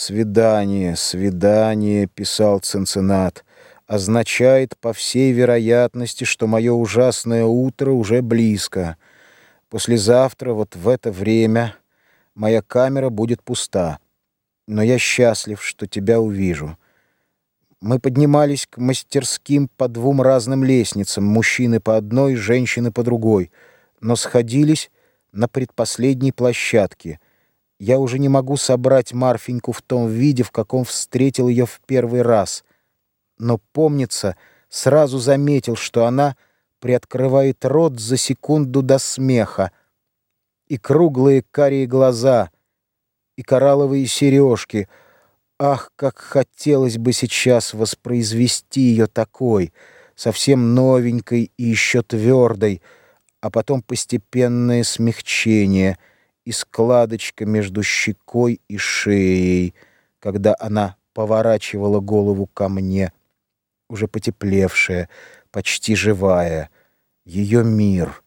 «Свидание, свидание», — писал Ценцинат, — «означает, по всей вероятности, что мое ужасное утро уже близко. Послезавтра, вот в это время, моя камера будет пуста. Но я счастлив, что тебя увижу». Мы поднимались к мастерским по двум разным лестницам, мужчины по одной, женщины по другой, но сходились на предпоследней площадке — я уже не могу собрать Марфеньку в том виде, в каком встретил ее в первый раз. Но, помнится, сразу заметил, что она приоткрывает рот за секунду до смеха. И круглые карие глаза, и коралловые сережки. Ах, как хотелось бы сейчас воспроизвести ее такой, совсем новенькой и еще твердой, а потом постепенное смягчение — и складочка между щекой и шеей, когда она поворачивала голову ко мне, уже потеплевшая, почти живая, ее мир.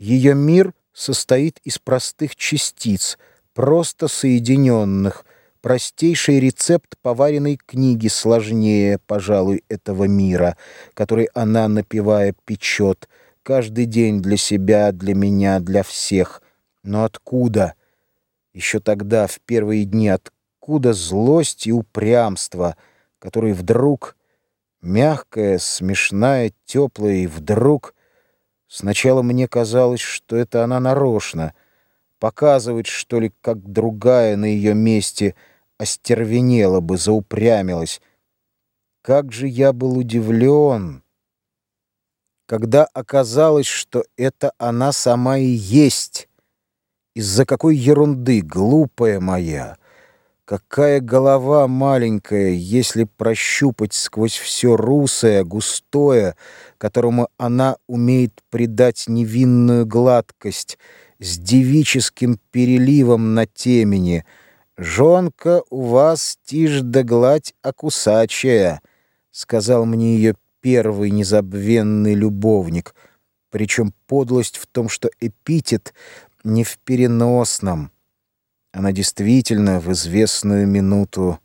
Ее мир состоит из простых частиц, просто соединенных, простейший рецепт поваренной книги сложнее, пожалуй, этого мира, который она, напевая, печет. Каждый день для себя, для меня, для всех — но откуда? Еще тогда, в первые дни, откуда злость и упрямство, которые вдруг, мягкая, смешная, теплая, и вдруг... Сначала мне казалось, что это она нарочно, показывает, что ли, как другая на ее месте остервенела бы, заупрямилась. Как же я был удивлен, когда оказалось, что это она сама и есть». Из-за какой ерунды, глупая моя! Какая голова маленькая, если прощупать сквозь все русое, густое, которому она умеет придать невинную гладкость, с девическим переливом на темени. «Жонка у вас тишь да гладь окусачая», — сказал мне ее первый незабвенный любовник. Причем подлость в том, что эпитет не в переносном. Она действительно в известную минуту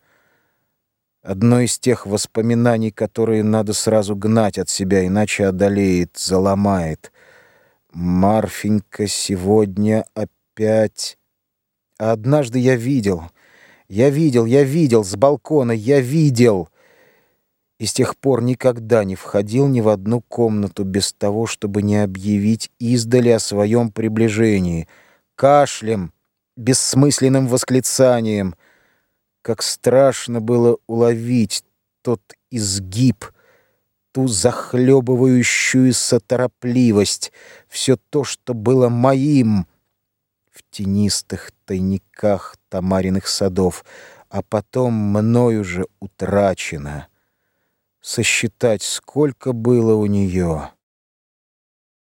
одно из тех воспоминаний, которые надо сразу гнать от себя, иначе одолеет, заломает. Марфенька сегодня опять... А однажды я видел, я видел, я видел с балкона, я видел и с тех пор никогда не входил ни в одну комнату без того, чтобы не объявить издали о своем приближении, кашлем, бессмысленным восклицанием. Как страшно было уловить тот изгиб, ту захлебывающуюся торопливость, все то, что было моим в тенистых тайниках Тамариных садов, а потом мною же утрачено сосчитать, сколько было у нее.